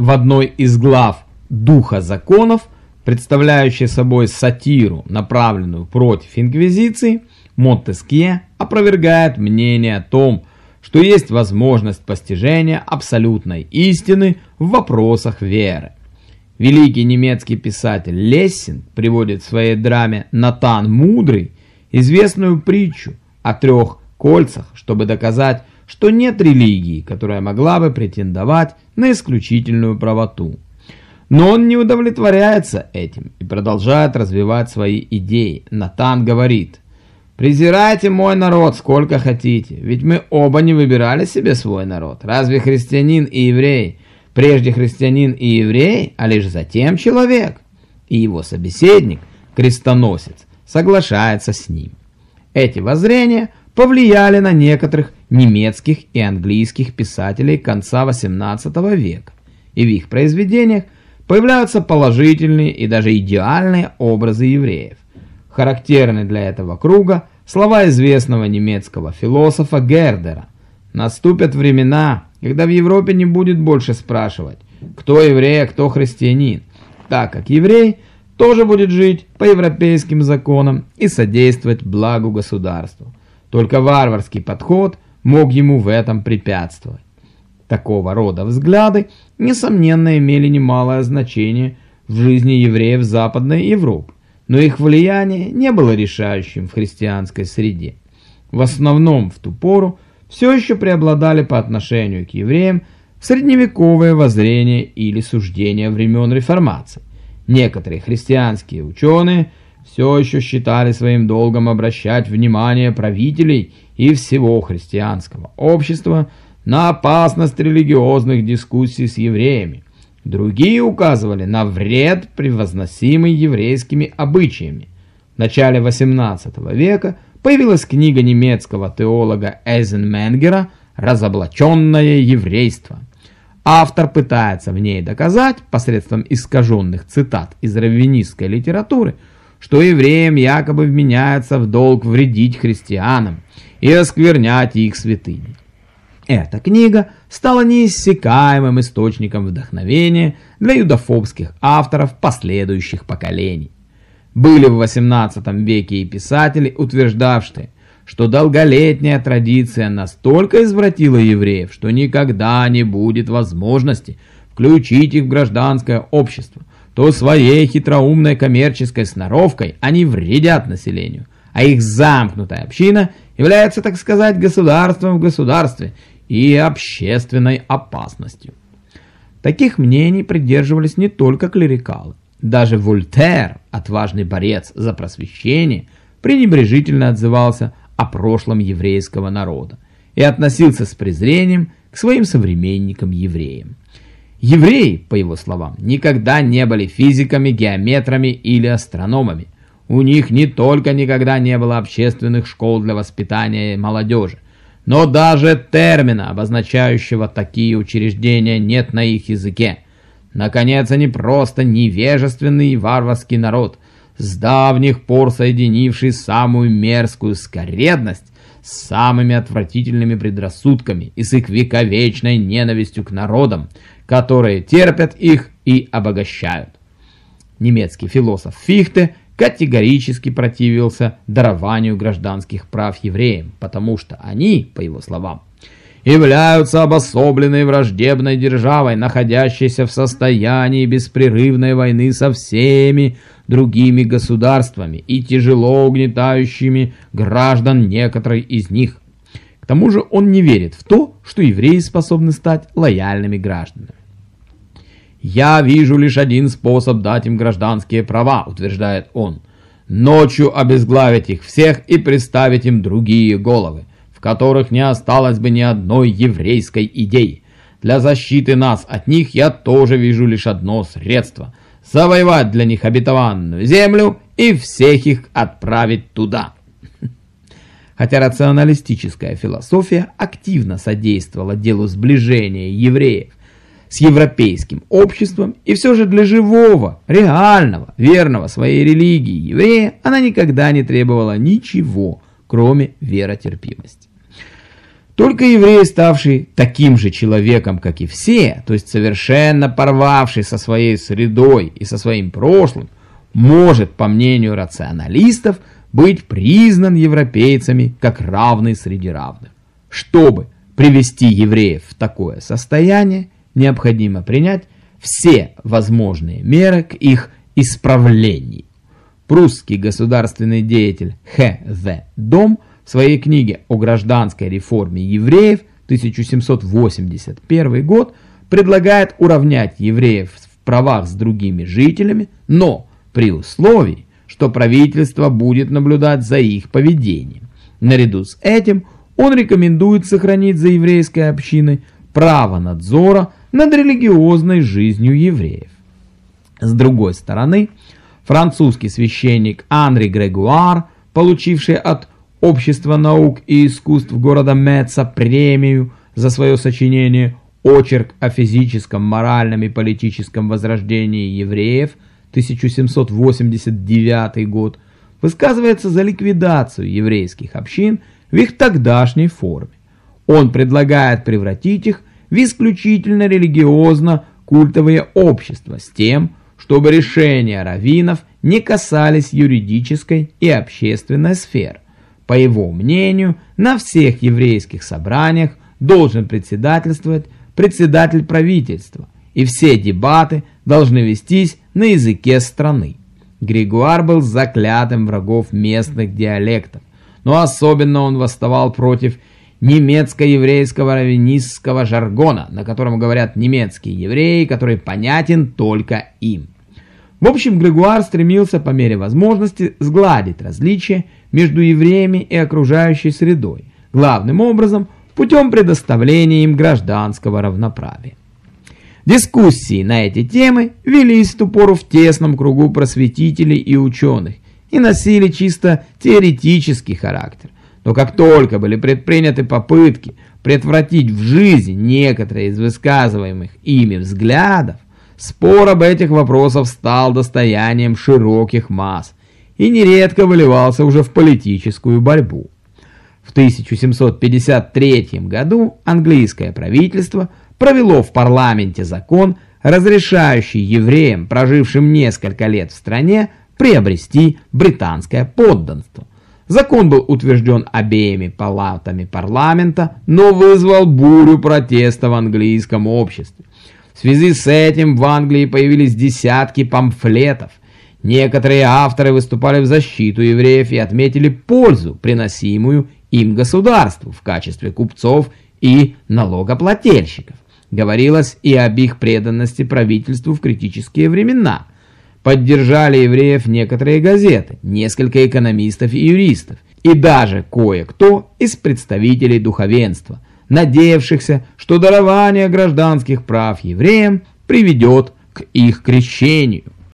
в одной из глав «Духа законов», представляющей собой сатиру, направленную против инквизиции, Монтескье опровергает мнение о том, что есть возможность постижения абсолютной истины в вопросах веры. Великий немецкий писатель Лессинг приводит в своей драме «Натан Мудрый» известную притчу о трех кольцах, чтобы доказать, что нет религии, которая могла бы претендовать на исключительную правоту. Но он не удовлетворяется этим и продолжает развивать свои идеи. Натан говорит, «Презирайте мой народ сколько хотите, ведь мы оба не выбирали себе свой народ. Разве христианин и еврей – Прежде христианин и еврей, а лишь затем человек. И его собеседник, крестоносец, соглашается с ним. Эти воззрения повлияли на некоторых немецких и английских писателей конца XVIII века, и в их произведениях появляются положительные и даже идеальные образы евреев. Характерны для этого круга слова известного немецкого философа Гердера «Наступят времена, когда в Европе не будет больше спрашивать, кто еврей, а кто христианин, так как еврей тоже будет жить по европейским законам и содействовать благу государству. Только варварский подход мог ему в этом препятствовать. Такого рода взгляды, несомненно, имели немалое значение в жизни евреев Западной Европы, но их влияние не было решающим в христианской среде. В основном в ту пору все еще преобладали по отношению к евреям средневековые воззрения или суждения времен реформации. Некоторые христианские ученые все еще считали своим долгом обращать внимание правителей и всего христианского общества на опасность религиозных дискуссий с евреями. Другие указывали на вред, превозносимый еврейскими обычаями. В начале XVIII века – появилась книга немецкого теолога Эйзенменгера «Разоблаченное еврейство». Автор пытается в ней доказать, посредством искаженных цитат из раввинистской литературы, что евреям якобы вменяется в долг вредить христианам и осквернять их святыни. Эта книга стала неиссякаемым источником вдохновения для юдофобских авторов последующих поколений. Были в XVIII веке и писатели, утверждавшие, что долголетняя традиция настолько извратила евреев, что никогда не будет возможности включить их в гражданское общество, то своей хитроумной коммерческой сноровкой они вредят населению, а их замкнутая община является, так сказать, государством в государстве и общественной опасностью. Таких мнений придерживались не только клерикалы. Даже Вольтер, отважный борец за просвещение, пренебрежительно отзывался о прошлом еврейского народа и относился с презрением к своим современникам-евреям. Евреи, по его словам, никогда не были физиками, геометрами или астрономами. У них не только никогда не было общественных школ для воспитания молодежи, но даже термина, обозначающего такие учреждения, нет на их языке – Наконец, они просто невежественный и варварский народ, с давних пор соединивший самую мерзкую скоредность с самыми отвратительными предрассудками и с их вековечной ненавистью к народам, которые терпят их и обогащают. Немецкий философ Фихте категорически противился дарованию гражданских прав евреям, потому что они, по его словам, являются обособленной враждебной державой, находящейся в состоянии беспрерывной войны со всеми другими государствами и тяжело угнетающими граждан некоторой из них. К тому же он не верит в то, что евреи способны стать лояльными гражданами. «Я вижу лишь один способ дать им гражданские права», утверждает он. «Ночью обезглавить их всех и представить им другие головы которых не осталось бы ни одной еврейской идеи. Для защиты нас от них я тоже вижу лишь одно средство – завоевать для них обетованную землю и всех их отправить туда. Хотя рационалистическая философия активно содействовала делу сближения евреев с европейским обществом, и все же для живого, реального, верного своей религии еврея она никогда не требовала ничего, кроме веротерпимости. Только еврей, ставший таким же человеком, как и все, то есть совершенно порвавший со своей средой и со своим прошлым, может, по мнению рационалистов, быть признан европейцами как равный среди равных. Чтобы привести евреев в такое состояние, необходимо принять все возможные меры к их исправлению. Прусский государственный деятель Х. В. Дом своей книге о гражданской реформе евреев 1781 год предлагает уравнять евреев в правах с другими жителями, но при условии, что правительство будет наблюдать за их поведением. Наряду с этим он рекомендует сохранить за еврейской общиной право надзора над религиозной жизнью евреев. С другой стороны, французский священник Анри Грегуар, получивший от Общества наук и искусств города Меца премию за свое сочинение «Очерк о физическом, моральном и политическом возрождении евреев» 1789 год, высказывается за ликвидацию еврейских общин в их тогдашней форме. Он предлагает превратить их в исключительно религиозно-культовые общества с тем, чтобы решения раввинов не касались юридической и общественной сфер. По его мнению, на всех еврейских собраниях должен председательствовать председатель правительства, и все дебаты должны вестись на языке страны. Григуар был заклятым врагов местных диалектов, но особенно он восставал против немецко-еврейского раввинистского жаргона, на котором говорят немецкие евреи, который понятен только им. В общем, Грегуар стремился по мере возможности сгладить различия между евреями и окружающей средой, главным образом путем предоставления им гражданского равноправия. Дискуссии на эти темы велись в ту пору в тесном кругу просветителей и ученых и носили чисто теоретический характер. Но как только были предприняты попытки предотвратить в жизни некоторые из высказываемых ими взглядов, спор об этих вопросах стал достоянием широких масс и нередко выливался уже в политическую борьбу. В 1753 году английское правительство провело в парламенте закон, разрешающий евреям, прожившим несколько лет в стране, приобрести британское подданство. Закон был утвержден обеими палатами парламента, но вызвал бурю протеста в английском обществе. В связи с этим в Англии появились десятки памфлетов. Некоторые авторы выступали в защиту евреев и отметили пользу, приносимую им государству в качестве купцов и налогоплательщиков. Говорилось и об их преданности правительству в критические времена – Поддержали евреев некоторые газеты, несколько экономистов и юристов, и даже кое-кто из представителей духовенства, надеявшихся, что дарование гражданских прав евреям приведет к их крещению.